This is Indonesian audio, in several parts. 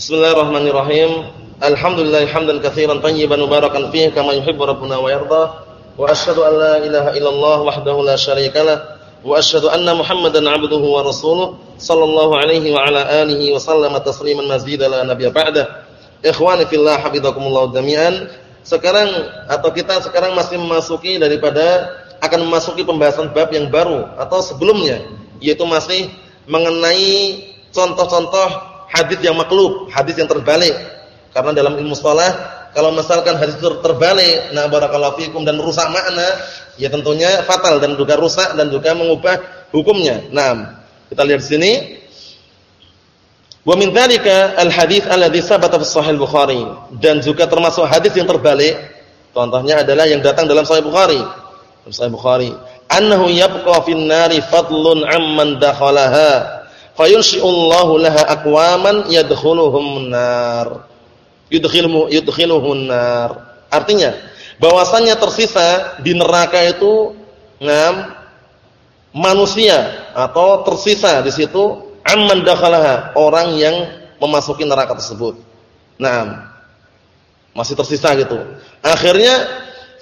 Bismillahirrahmanirrahim. Alhamdulillah hamdan katsiran tayyiban mubarakan fihi kama yuhibbu rabbuna wa yarda. Wa asyhadu an la ilaha illallah wahdahu la syarikalah wa asyhadu anna Muhammadan 'abduhu wa rasuluh sallallahu alaihi wa ala alihi wa sallama tasliman mazida la nabiyya ba'da. Ikhwani fillah hafizakumullah jami'an. Sekarang atau kita sekarang masih memasuki daripada akan memasuki pembahasan bab yang baru atau sebelumnya yaitu masih mengenai contoh-contoh hadis yang maklub, hadis yang terbalik. Karena dalam ilmu shalah kalau misalkan hadis terbalik, nah barakallahu fikum dan rusak makna, ya tentunya fatal dan juga rusak dan juga mengubah hukumnya. Nah, kita lihat sini. Wa min dzalika al-hadits alladhi sabata fi sahih Bukhari dan juga termasuk hadis yang terbalik. Contohnya adalah yang datang dalam sahih Bukhari. Sahih Bukhari, annahu yabqa fin nari fadlun amman dakhalaha fayunshi'ullahu laha aqwaman yadkhuluhum nar. Yudkhiluhu yudkhiluhun nar. Artinya bahwasannya tersisa di neraka itu ngam manusia atau tersisa di situ amman dakhalaha orang yang memasuki neraka tersebut. Nah masih tersisa gitu. Akhirnya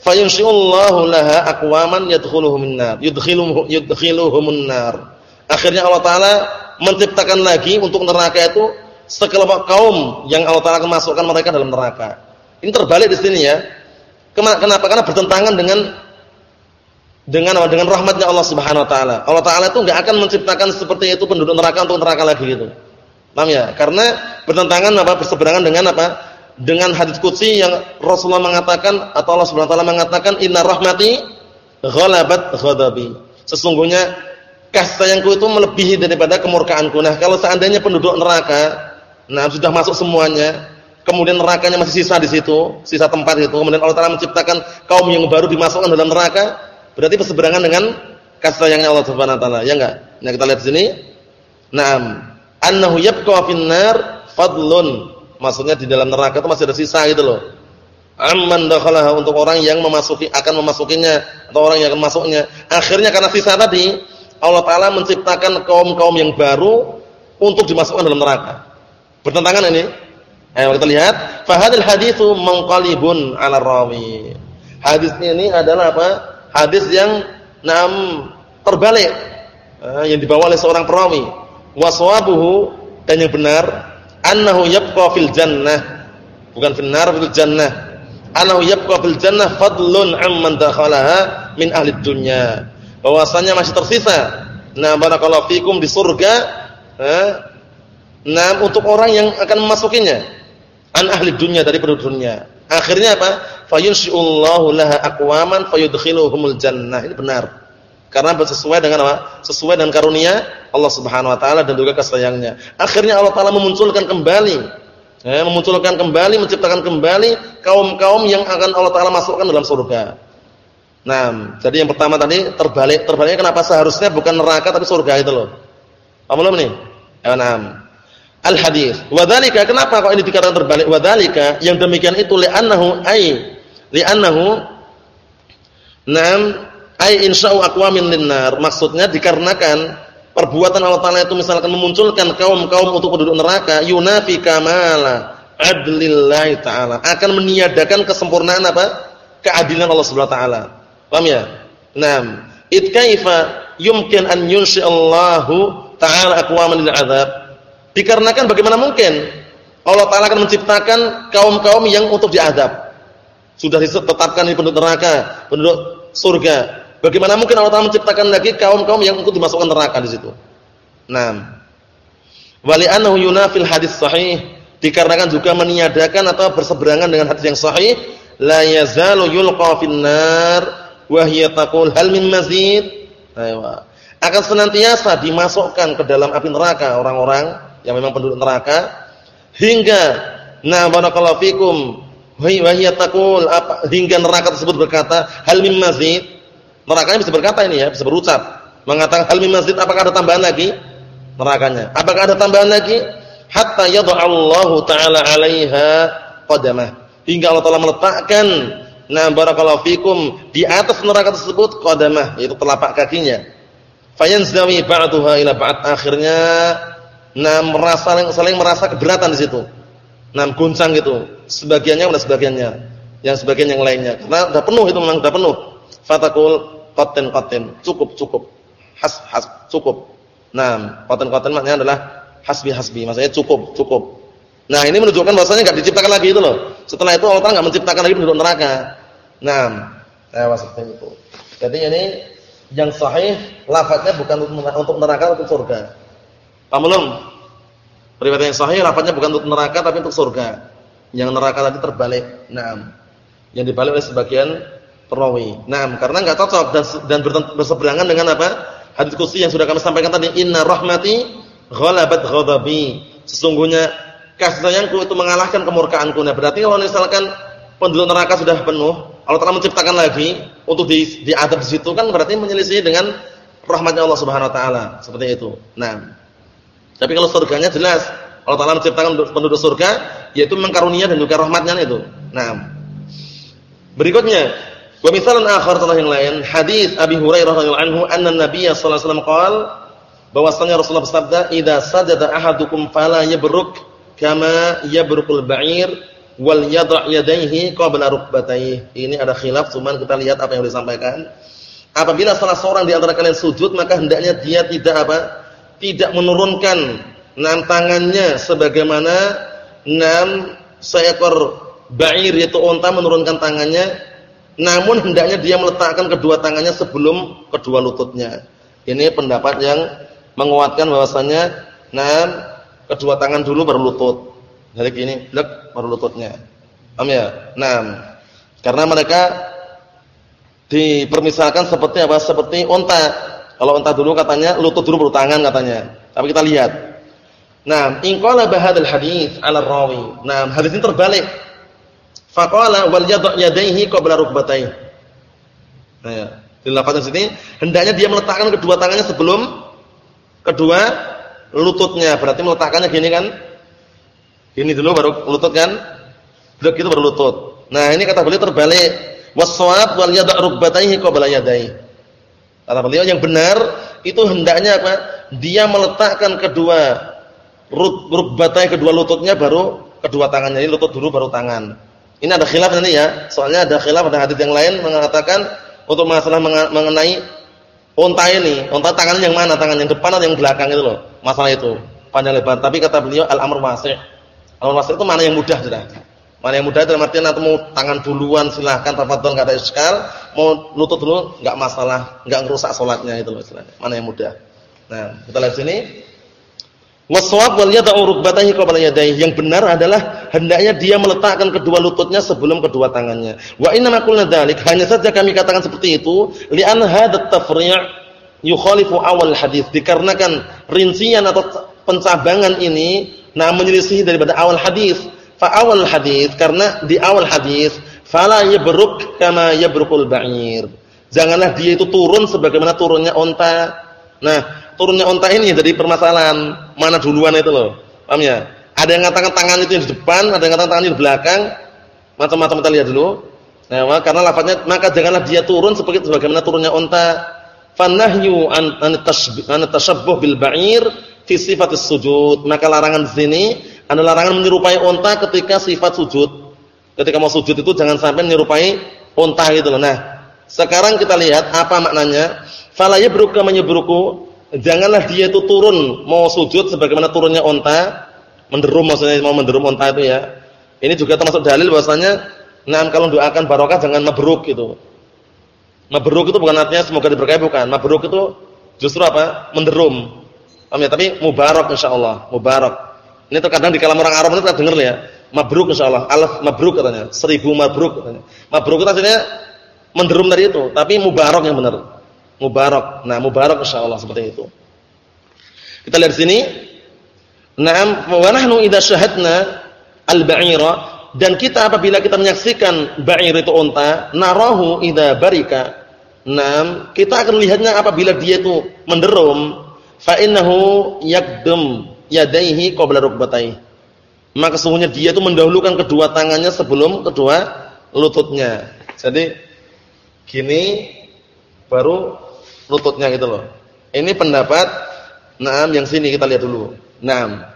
fayunshi'ullahu laha aqwaman yadkhuluhum nar. Yudkhiluhum yudkhiluhum nar. Akhirnya Allah taala menciptakan lagi untuk neraka itu sekelompok kaum yang Allah Taala akan masukkan mereka dalam neraka. Ini terbalik di sini ya. Kenapa? Karena bertentangan dengan dengan dengan rahmatnya Allah Subhanahu wa taala. Allah taala itu enggak akan menciptakan seperti itu penduduk neraka untuk neraka lagi gitu. Paham ya? Karena bertentangan apa? Berseberangan dengan apa? Dengan hadis qudsi yang Rasulullah mengatakan atau Allah Subhanahu wa taala mengatakan inna rahmati ghalabat ghadabi. Sesungguhnya kasih sayangku itu melebihi daripada kemurkaanku. Nah, kalau seandainya penduduk neraka, nah sudah masuk semuanya, kemudian nerakanya masih sisa di situ, sisa tempat itu, kemudian Allah Taala menciptakan kaum yang baru dimasukkan dalam neraka, berarti berseberangan dengan kasih sayangnya Allah Subhanahu wa taala, ya enggak? Nah, kita lihat sini. Naam, annahu yabqa finnar fadlun. Maksudnya di dalam neraka itu masih ada sisa gitu loh. Amman dakhalaha untuk orang yang memasuki akan memasukinya atau orang yang akan masuknya. Akhirnya karena sisa tadi Allah Taala menciptakan kaum-kaum yang baru untuk dimasukkan dalam neraka. Bertentangan ini? Ayo kita lihat, fahadil haditsu munqalibun 'ala rawi. Hadis ini adalah apa? Hadis yang nam terbalik eh, yang dibawa oleh seorang perawi. Waswabuhu dan yang benar annahu yabqa fil jannah. Bukan fil nar, fil jannah. Annahu yabqa fil jannah fadlun amman dakhalaha min ahli dunya bahwasanya masih tersisa. Nah, barakallahu fikum di surga eh, nah untuk orang yang akan memasukinya an ahli dunia dari penduduk dunia. Akhirnya apa? Fayunshi'ullahu laha aqwaman fayudkhiluhumul jannah. Ini benar. Karena sesuai dengan apa? Sesuai dengan karunia Allah Subhanahu wa taala dan juga kasih Akhirnya Allah taala memunculkan kembali eh, memunculkan kembali, menciptakan kembali kaum-kaum yang akan Allah taala masukkan dalam surga. Nah, jadi yang pertama tadi terbalik. Terbaliknya kenapa seharusnya bukan neraka tapi surga itu loh. Paham belum nih? Ya, nah. Al-hadis. Wadzalika kenapa kok ini dikatakan terbalik? Wadzalika yang demikian itu li'annahu ai li'annahu nam ai insya'u aqwamin linnar. Maksudnya dikarenakan perbuatan Allah Taala itu misalkan memunculkan kaum-kaum untuk penduduk neraka yunafi kamala adlillahi taala akan meniadakan kesempurnaan apa? keadilan Allah Subhanahu wa taala. Paham ya? Naam. It kaifa yumkin an Allahu ta'ala aqwaman lil azab? Dikarenakan bagaimana mungkin Allah taala akan menciptakan kaum-kaum yang untuk diazab. Sudah ditetapkan di penduduk neraka, penduduk surga. Bagaimana mungkin Allah taala menciptakan lagi kaum-kaum yang untuk dimasukkan neraka di situ? Naam. Wali annahu yunafil hadis sahih dikarenakan juga meniadakan atau berseberangan dengan hadis yang sahih la yazalu yulqa finnar wahya taqul hal min mazid? Aywa akan senantiasa dimasukkan ke dalam api neraka orang-orang yang memang penduduk neraka. Hingga na barakallahu fikum. Wahya taqul apa hingga neraka tersebut berkata hal min mazid? Nerakanya bisa berkata ini ya bisa berucap. Mengatakan hal min mazid apakah ada tambahan lagi? Nerakanya. Apakah ada tambahan lagi? Hatta yad'allahu taala 'alaiha qadamah. Hingga Allah taala meletakkan Nah, barakallahu fikum di atas neraka tersebut qadamah yaitu telapak kakinya. Fayanzawi ba'daha ila ba'd akhirnya nah merasa saling merasa keberatan di situ. Nah, guncang gitu. Sebagiannya mana sebagiannya? Yang sebagian yang lainnya. Karena sudah penuh itu memang sudah penuh. Fatakul qatin qatin. Cukup, cukup. Has has cukup. Nah, qatin qatin maknanya adalah hasbi hasbi. Maksudnya cukup, cukup. Nah, ini menunjukkan bahwasanya enggak diciptakan lagi itu loh. Setelah itu Allah enggak menciptakan lagi penduduk neraka. Nah, eh seperti itu. Jadi ini yang sahih lafaznya bukan untuk neraka untuk surga. Paham belum? Riwayat yang sahih lafaznya bukan untuk neraka tapi untuk surga. Yang neraka tadi terbalik. Naam. Yang dibalik oleh sebagian perawi. Naam, karena enggak cocok dan dan berseberangan dengan apa? Hadis qudsi yang sudah kami sampaikan tadi, "Inna rahmati ghalabat ghadabi." Sesungguhnya kasih sayangku itu mengalahkan kemurkaanku. Nah, berarti kalau misalkan penduduk neraka sudah penuh, Allah Taala menciptakan lagi untuk di diadab di situ kan berarti menyelisih dengan rahmatnya Allah Subhanahu wa taala, seperti itu. Nah, tapi kalau surganya jelas Allah Taala menciptakan penduduk surga yaitu mengkarunia dan juga rahmatnya itu. Nah. Berikutnya, wa misalan akhar contoh yang lain, hadis Abi Hurairah radhiyallahu anhu anna Nabiy sallallahu alaihi wasallam qala bahwasanya Rasulullah bersabda, "Idza sajada ahadukum fala yabruk kama yabrukul ba'ir wal yadra' yadayhi qabla rukbatayhi." Ini ada khilaf, cuman kita lihat apa yang disampaikan. Apabila salah seorang di antara kalian sujud, maka hendaknya dia tidak apa? tidak menurunkan enam tangannya sebagaimana enam seekor ba'ir yaitu unta menurunkan tangannya namun hendaknya dia meletakkan kedua tangannya sebelum kedua lututnya. Ini pendapat yang menguatkan bahwasanya enam kedua tangan dulu baru lutut. Jadi ini blek baru lututnya. Paham ya? Enam. Karena mereka dipermisalkan seperti apa? Seperti unta kalau unta dulu katanya lutut dulu baru tangan katanya. Tapi kita lihat. Nah, in qala bahadal hadis 'ala rawi. Nah, hadis ini terbalik. Faqala wal yadh yadayhi qabla rukbatayhi. Nah, ya. Di lafaz sini hendaknya dia meletakkan kedua tangannya sebelum kedua lututnya. Berarti meletakkannya gini kan? Gini dulu baru lutut kan? Begitu baru lutut. Nah, ini kata beliau terbalik. Waswab wal yadh rukbatayhi qabla yadayhi. Kata beliau yang benar itu hendaknya apa? Dia meletakkan kedua rukbatai kedua lututnya baru kedua tangannya. Ini lutut dulu baru tangan. Ini ada khilaf nanti ya. Soalnya ada khilaf ada hadis yang lain mengatakan untuk masalah mengenai unta ini, unta tangan yang mana? Tangan yang depan atau yang belakang itu loh. Masalah itu panjang lebar. Tapi kata beliau al-amr wasi'. Wasi' itu mana yang mudah sudah. Mana yang mudah dalam artian atau mau tangan duluan silahkan tafadhol enggak ada iskal, mau lutut dulu enggak masalah, enggak ngerusak salatnya itu loh istilahnya. Mana yang mudah. Nah, kita lihat sini. Waswab wal yad'u rukbatayhi qabla yadayhi. Yang benar adalah hendaknya dia meletakkan kedua lututnya sebelum kedua tangannya. Wa inna ma qulna dzalik, hanya saja kami katakan seperti itu li'an hadat tafri' yukhalifu awal hadis. Dikarenakan rincian atau pencabangan ini nah menyelisih daripada awal hadis fa awal hadis karena di awal hadis fala yabruk kama yabrukul ba'ir. Janganlah dia itu turun sebagaimana turunnya unta. Nah, turunnya unta ini jadi permasalahan mana duluan itu loh. Paham ya? Ada yang mengatakan tangan itu yang di depan, ada yang mengatakan tangan di belakang. Macam-macam kita lihat dulu. Nah, karena lafaznya maka janganlah dia turun sebagaimana turunnya unta. Fanahyu an an tashabbuh bil ba'ir fi sifatis sujud. Maka larangan di sini ada larangan menyerupai unta ketika sifat sujud. Ketika mau sujud itu jangan sampai menyerupai unta gitu loh. Nah, sekarang kita lihat apa maknanya. Fala yabruka menyebruku. Janganlah dia itu turun mau sujud sebagaimana turunnya unta. Menderum maksudnya mau menderum unta itu ya. Ini juga termasuk dalil bahwasanya nah kalau doakan barokah jangan mabruk gitu. Mabruk itu bukan artinya semoga diberkahi bukan. Mabruk itu justru apa? Menderum. Paham ya? Tapi mubarak insyaallah, mubarak. Ini terkadang di kalam orang Arab itu kita dengar ya. Mabruk insyaallah. Alaf mabruk katanya. Seribu mabruk katanya. Mabruk itu artinya menderum dari itu, tapi mubarak yang benar. Mubarak. Nah, mubarak insyaallah seperti itu. Kita lihat sini. Naam wa nahnu idza syahadna al-ba'ira dan kita apabila kita menyaksikan ba'ir itu unta, narahu idza barika. Naam, kita akan lihatnya apabila dia itu menderum, fa innahu yakdum yadaihi qabla rukbatayhi. Maka sesungguhnya dia itu mendahulukan kedua tangannya sebelum kedua lututnya. Jadi gini baru lututnya gitu loh. Ini pendapat Naam yang sini kita lihat dulu. Naam.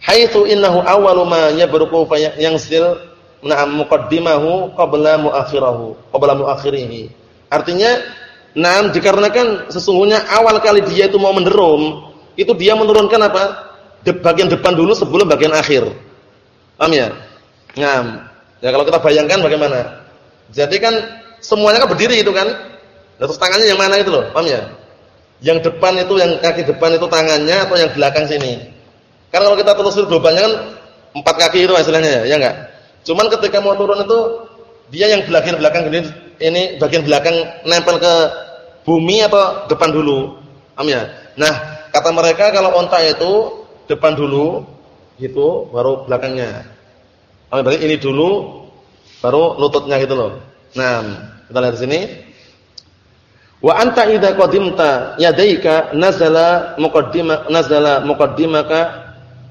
Haitsu innahu awwalu ma yabruku yanzil na'am muqaddimahu qabla muakhirahu, qabla muakhirih. Artinya, na'am dikarenakan sesungguhnya awal kali dia itu mau menderum, itu dia menurunkan apa? De bagian depan dulu sebelum bagian akhir. Paham ya? Ngam. Ya kalau kita bayangkan bagaimana? Jadi kan semuanya kan berdiri itu kan? Terus tangannya yang mana itu loh, paham ya? Yang depan itu yang kaki depan itu tangannya atau yang belakang sini? Karena kalau kita telusur globalnya kan empat kaki itu hasilnya ya, ya enggak? Cuman ketika mau turun itu dia yang belakang belakang ini ini bagian belakang nempel ke bumi atau depan dulu. Paham ya? Nah, kata mereka kalau onta itu depan dulu gitu baru belakangnya. Oh, berarti ini dulu baru lututnya gitu loh. Nah, kita lihat di sini. Wa anta idza qadimta yadaika nazala muqaddima nazala muqaddimaka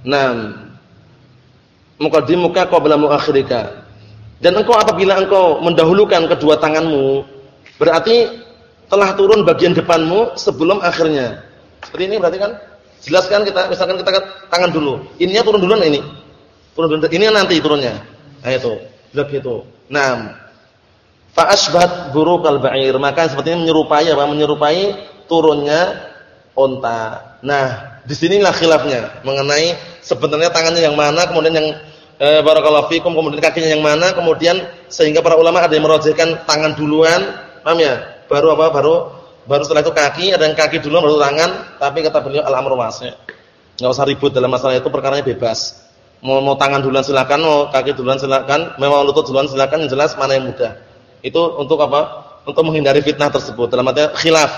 nam muqaddimuka qabla muakhirika. Dan engkau apabila engkau mendahulukan kedua tanganmu berarti telah turun bagian depanmu sebelum akhirnya. Seperti ini berarti kan jelaskan kita misalkan kita tangan dulu. Ininya turun duluan ini. Turun duluan. Ini nanti turunnya. Nah itu. Blok itu. Naam. Fa asbat burukal ba'ir. Maka seperti ini menyerupai apa? Menyerupai turunnya unta. Nah, di sinilah khilafnya mengenai sebenarnya tangannya yang mana, kemudian yang eh, barakallahu fikum, kemudian kakinya yang mana, kemudian sehingga para ulama ada yang merojihkan tangan duluan, paham ya? Baru apa? Baru baru setelah itu kaki, ada yang kaki dulu baru tangan, tapi kata beliau al-amru wasi'. Enggak usah ribut dalam masalah itu perkaranya bebas. Mau mau tangan duluan silakan, mau kaki duluan silakan, mau lutut duluan silakan, yang jelas mana yang mudah. Itu untuk apa? Untuk menghindari fitnah tersebut. Dalam artinya khilaf,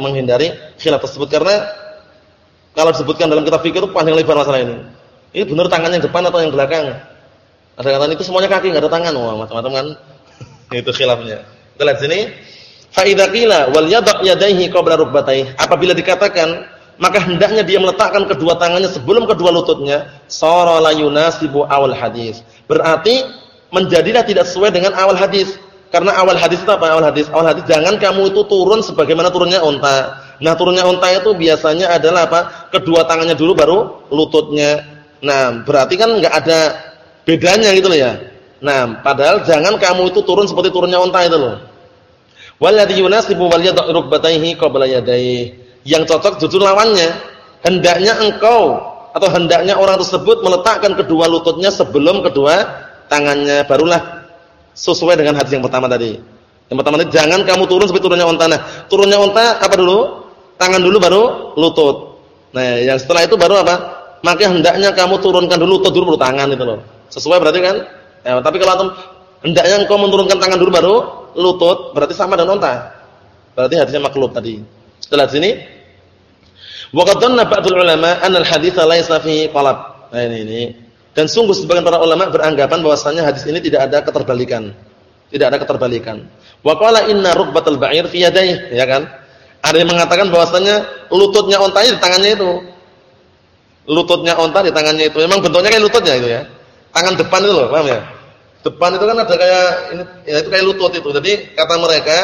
menghindari khilaf tersebut karena kalau disebutkan dalam kitab fikih itu panjang lebar masalah ini. Ini benar tangan yang depan atau yang belakang? Ada kata itu semuanya kaki, enggak ada tangan. Wah, macam-macam kan. itu khilafnya. Kita lihat sini. Fa idza qila wal yada' yadayhi qabla. Apabila dikatakan maka hendaknya dia meletakkan kedua tangannya sebelum kedua lututnya, sara la yunasibu awal hadis. Berarti menjadilah tidak sesuai dengan awal hadis. Karena awal hadis itu apa? Awal hadis, awal hadis jangan kamu itu turun sebagaimana turunnya unta. Nah, turunnya unta itu biasanya adalah apa? Kedua tangannya dulu baru lututnya. Nah, berarti kan enggak ada bedanya gitu loh ya. Nah, padahal jangan kamu itu turun seperti turunnya unta itu loh. Walladhi yunasibu wal yad'u rukbatayhi qabla yadayhi. Yang cocok justru lawannya. Hendaknya engkau atau hendaknya orang tersebut meletakkan kedua lututnya sebelum kedua tangannya barulah sesuai dengan hadis yang pertama tadi. Yang pertama tadi jangan kamu turun seperti turunnya unta. Nah, turunnya unta apa dulu? Tangan dulu baru lutut. Nah, yang setelah itu baru apa? Maka hendaknya kamu turunkan dulu lutut dulu baru tangan itu loh. Sesuai berarti kan? Ya, tapi kalau hendaknya engkau menurunkan tangan dulu baru lutut berarti sama dengan unta. Berarti hadisnya maklub tadi. Setelah sini wa dhanna ba'dul ulama anna al-hadits laysa fi qalab. Nah ini ini. Dan sungguh sebagian para ulama beranggapan bahwasanya hadis ini tidak ada keterbalikan. Tidak ada keterbalikan. Wa qala inna rukbatal ba'ir fi yadayhi, ya kan? Ada yang mengatakan bahwasanya lututnya ontanya di tangannya itu. Lututnya onta di tangannya itu. Memang bentuknya kayak lututnya itu ya. Tangan depan itu loh, paham ya? Depan itu kan ada kayak ini ya itu kayak lutut itu. Jadi kata mereka,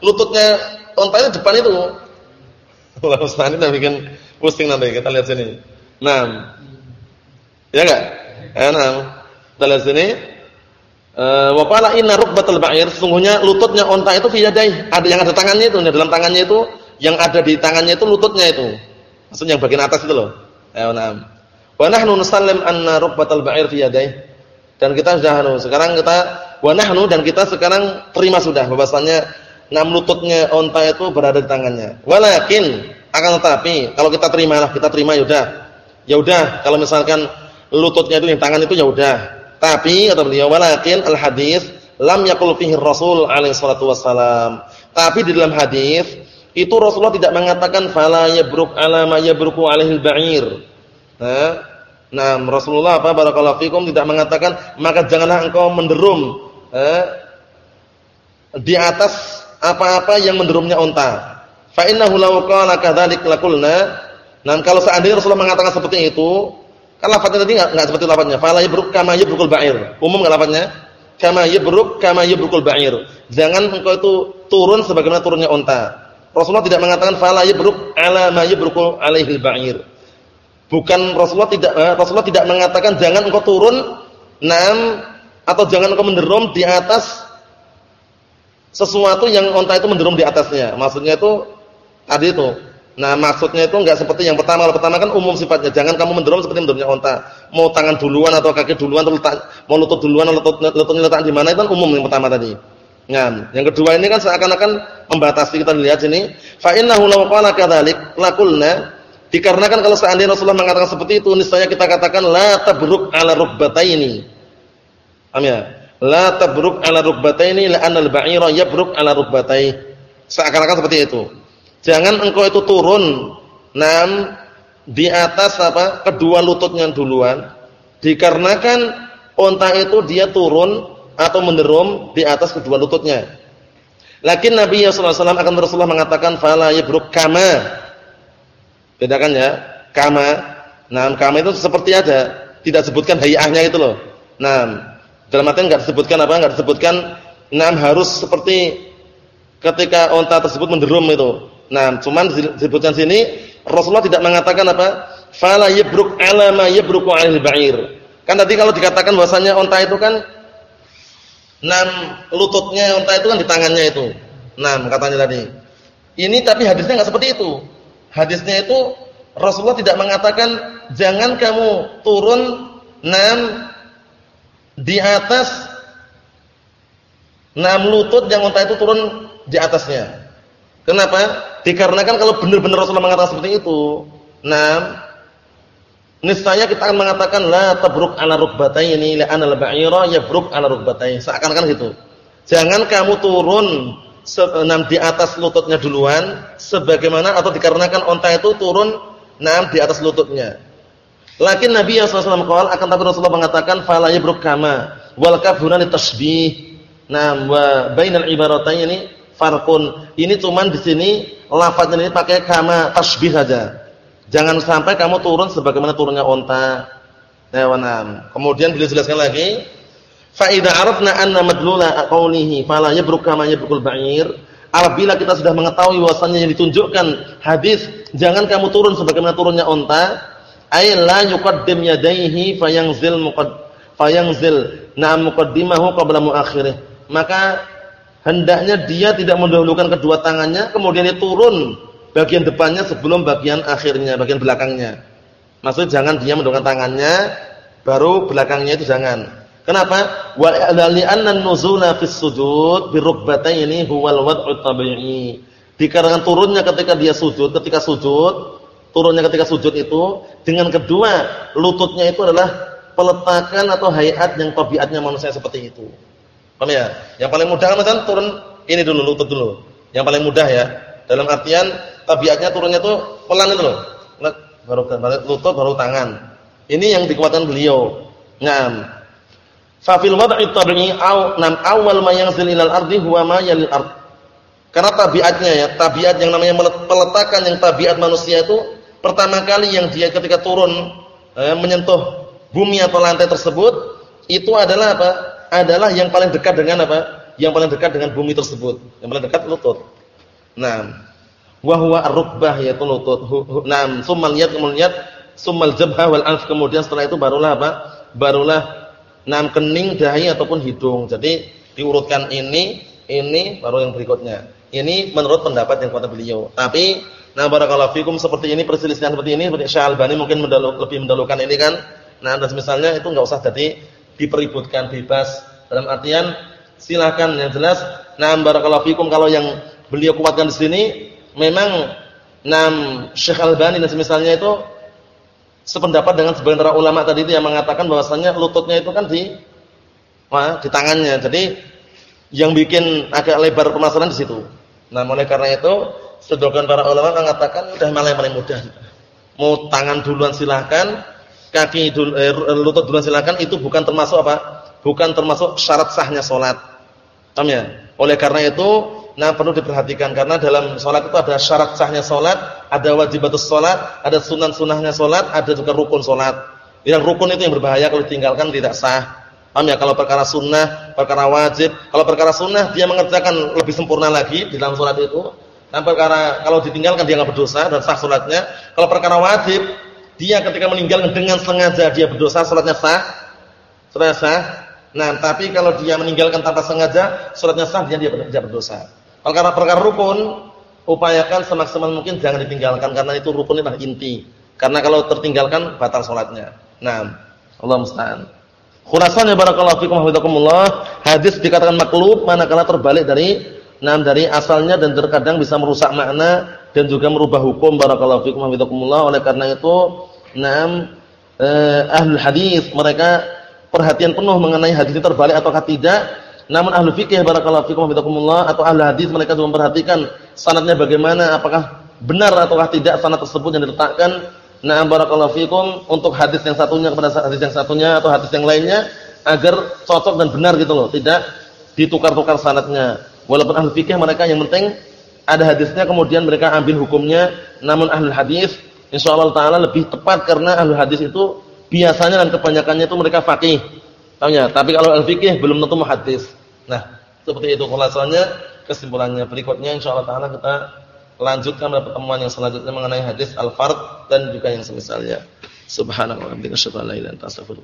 lututnya unta itu depan itu. Allah Ustaz ini bikin pusing nanti. Kita lihat sini. Nah. Ya enggak? Ya, nah. Kita lihat sini. Eh wa qala inna rukbatal ba'ir sesungguhnya lututnya unta itu fi yadai. Ada yang ada tangannya itu, dalam tangannya itu yang ada di tangannya itu lututnya itu. Maksudnya yang bagian atas itu loh. Ya, nah. Wa nahnu nusallim anna rukbatal ba'ir fi yadai. Dan kita sudah anu, sekarang kita wa nahnu dan kita sekarang terima sudah bahwasanya enam lututnya onta itu berada di tangannya. Walakin akan tetapi kalau kita terimalah, kita terima ya udah. Ya udah, kalau misalkan lututnya itu di tangan itu ya udah. Tapi kata beliau walakin al hadis lam yaqul fihi Rasul alaihi salatu wassalam. Tapi di dalam hadis itu Rasulullah tidak mengatakan fala yabruk ala ma yabruku alaihi al-ba'ir. Nah, Nah, Rasulullah apa barakallahu fikum tidak mengatakan maka janganlah engkau menderum eh, di atas apa-apa yang menderumnya unta. Fa innahu law qala kadzalik laqulna. Nah, kalau seandainya Rasulullah mengatakan seperti itu, kan lafaznya tadi enggak seperti lafaznya. Fala yabruk kama yabrukul ba'ir. Umum enggak lafaznya? Kama yabruk kama yabrukul ba'ir. Jangan engkau itu turun sebagaimana turunnya unta. Rasulullah tidak mengatakan fala yabruk ala ma yabrukul alaihi ba'ir. Bukan Rasulullah tidak eh, Rasulullah tidak mengatakan jangan engkau turun enam atau jangan engkau menderum di atas sesuatu yang onta itu menderum di atasnya. Maksudnya itu tadi itu. Nah, maksudnya itu enggak seperti yang pertama. Kalau pertama kan umum sifatnya. Jangan kamu menderum seperti mendoromnya onta. Mau tangan duluan atau kaki duluan atau letak, mau lutut duluan atau lutut, lututnya letak di mana itu kan umum yang pertama tadi. Nah, yang kedua ini kan seakan-akan membatasi kita lihat sini. Fa innahu law qala kadzalik dikarenakan kalau seandainya Rasulullah mengatakan seperti itu niscaya kita katakan la tabruk ala rukbataini. Paham ya? La tabruk ala rukbataini la anna al-ba'ira yabruk ala rukbatai. Seakan-akan seperti itu. Jangan engkau itu turun nam di atas apa? kedua lututnya duluan dikarenakan onta itu dia turun atau menderum di atas kedua lututnya. Lakin Nabi sallallahu alaihi wasallam akan Rasulullah mengatakan fala yabruk kama. Bedakan ya, kama. Nah, kama itu seperti ada, tidak sebutkan hayahnya itu loh. Nah, dalam artian enggak disebutkan apa? Enggak disebutkan nam harus seperti ketika onta tersebut menderum itu. Nah, cuman disebutkan sini Rasulullah tidak mengatakan apa? Fala yabruk ala ma yabruku 'alil ba'ir. Kan tadi kalau dikatakan bahwasanya onta itu kan Enam lututnya unta itu kan di tangannya itu. Enam katanya tadi. Ini tapi hadisnya enggak seperti itu. Hadisnya itu Rasulullah tidak mengatakan jangan kamu turun enam di atas enam lutut yang unta itu turun di atasnya. Kenapa? Dikarenakan kalau benar-benar Rasulullah mengatakan seperti itu, enam niscaya kita akan mengatakan la tabruk ala rukbataini la anal ba'ira yabruk ala rukbataini. Seakan-akan gitu. Jangan kamu turun enam di atas lututnya duluan sebagaimana atau dikarenakan onta itu turun enam di atas lututnya. Lakin Nabi SAW qala akan tapi Rasulullah mengatakan fala yabruk kama wal kafurani tasbih. Nah, wa bainal ibaratain ini farqun. Ini cuman di sini lafaznya ini pakai kama tasbih saja. Jangan sampai kamu turun sebagaimana turunnya onta. Hewanam. Kemudian beliau jelaskan lagi, fa idza arafna anna madlula qawlihi fala yabruk kama yabrukul ba'ir. Apabila kita sudah mengetahui bahwasannya yang ditunjukkan hadis jangan kamu turun sebagaimana turunnya onta, ay la yuqaddim yadayhi fayanzil muqad fayanzil na'am muqaddimahu qabla muakhirih. Maka hendaknya dia tidak mendahulukan kedua tangannya kemudian dia turun bagian depannya sebelum bagian akhirnya, bagian belakangnya. Maksudnya jangan dia mendongkrak tangannya baru belakangnya itu jangan. Kenapa? Wa li'anna an-nuzula fis sujud bi rukbataini huwal wad'u tabi'i. Dikarenakan turunnya ketika dia sujud, ketika sujud, turunnya ketika sujud itu dengan kedua lututnya itu adalah peletakan atau hayat yang tabiatnya manusia seperti itu. Paham ya? Yang paling mudah kan turun ini dulu lutut dulu. Yang paling mudah ya. Dalam artian tabiatnya turunnya tuh pelan itu loh. Baru lutut baru tangan. Ini yang dikuatkan beliau. Naam. Fa fil wad'i tabi'i aw nam awal ma yanzil ilal ardi huwa ma yalil ard. Karena tabiatnya ya, tabiat yang namanya peletakan yang tabiat manusia itu pertama kali yang dia ketika turun eh, menyentuh bumi atau lantai tersebut itu adalah apa? Adalah yang paling dekat dengan apa? Yang paling dekat dengan bumi tersebut. Yang paling dekat lutut. Nah, wa huwa ar-rukbah yaitu lutut. Naam, summal yad kemudian summal jabha wal anf kemudian setelah itu barulah apa? Barulah naam kening, dahi ataupun hidung. Jadi diurutkan ini, ini baru yang berikutnya. Ini menurut pendapat yang kuat beliau. Tapi nah barakallahu fikum seperti ini perselisihan seperti ini seperti Syalbani mungkin mendalu, lebih mendahulukan ini kan. Nah, dan misalnya itu enggak usah jadi dipeributkan bebas dalam artian silakan yang jelas nah barakallahu fikum kalau yang beliau kuatkan di sini memang nam Syekh Albani dan semisalnya itu sependapat dengan sebagian para ulama tadi itu yang mengatakan bahwasanya lututnya itu kan di wah, di tangannya. Jadi yang bikin agak lebar permasalahan di situ. Nah, oleh karena itu sebagian para ulama mengatakan udah malah yang paling mudah. Mau tangan duluan silakan, kaki dul, eh, lutut duluan silakan itu bukan termasuk apa? Bukan termasuk syarat sahnya salat. Paham ya? Oleh karena itu Nah perlu diperhatikan karena dalam sholat itu ada syarat sahnya sholat, ada wajibatus sholat, ada sunan-sunahnya sholat, ada juga rukun sholat. Yang rukun itu yang berbahaya kalau ditinggalkan tidak sah. Paham ya? Kalau perkara sunnah, perkara wajib. Kalau perkara sunnah dia mengerjakan lebih sempurna lagi di dalam sholat itu. Dan perkara kalau ditinggalkan dia nggak berdosa dan sah sholatnya. Kalau perkara wajib dia ketika meninggal dengan sengaja dia berdosa salatnya sah? Salatnya sah? Nah, tapi kalau dia meninggalkan tanpa sengaja, salatnya sah dia dia berdosa. Perkara-perkara rukun upayakan semaksimal mungkin jangan ditinggalkan karena itu rukun adalah inti. Karena kalau tertinggalkan batal salatnya. Nah, Allah musta'an. Khulasannya barakallahu fikum hafizakumullah, hadis dikatakan maklub manakala terbalik dari nah dari asalnya dan terkadang bisa merusak makna dan juga merubah hukum barakallahu fikum hafizakumullah. Oleh karena itu, enam eh, ahlul hadis mereka perhatian penuh mengenai hadis ini terbalik ataukah tidak. Namun ahlu fikih barakallahu fikum hafizakumullah atau ahli hadis mereka juga memperhatikan sanadnya bagaimana, apakah benar ataukah tidak sanad tersebut yang diletakkan. Na'am barakallahu fikum untuk hadis yang satunya kepada hadis yang satunya atau hadis yang lainnya agar cocok dan benar gitu loh, tidak ditukar-tukar sanadnya. Walaupun ahli fikih mereka yang penting ada hadisnya kemudian mereka ambil hukumnya namun ahli hadis insyaallah taala lebih tepat karena ahli hadis itu biasanya dan kebanyakannya itu mereka faqih tahunya tapi kalau ahli fikih belum tentu muhaddis. Nah seperti itu khulasannya. Kesimpulannya berikutnya insyaallah taala kita lanjutkan pada pertemuan yang selanjutnya mengenai hadis al-fard dan juga yang semisalnya. Subhanallah wa bihamdihi asyhadu